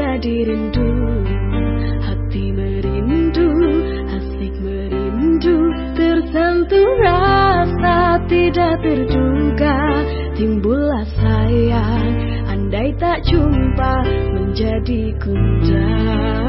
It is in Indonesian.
Jadi rindu. Hati merindu, asik merindu. Tersentuh rasa tidak terduga. Timbullah sayang, andai tak jumpa Menjadi kunjang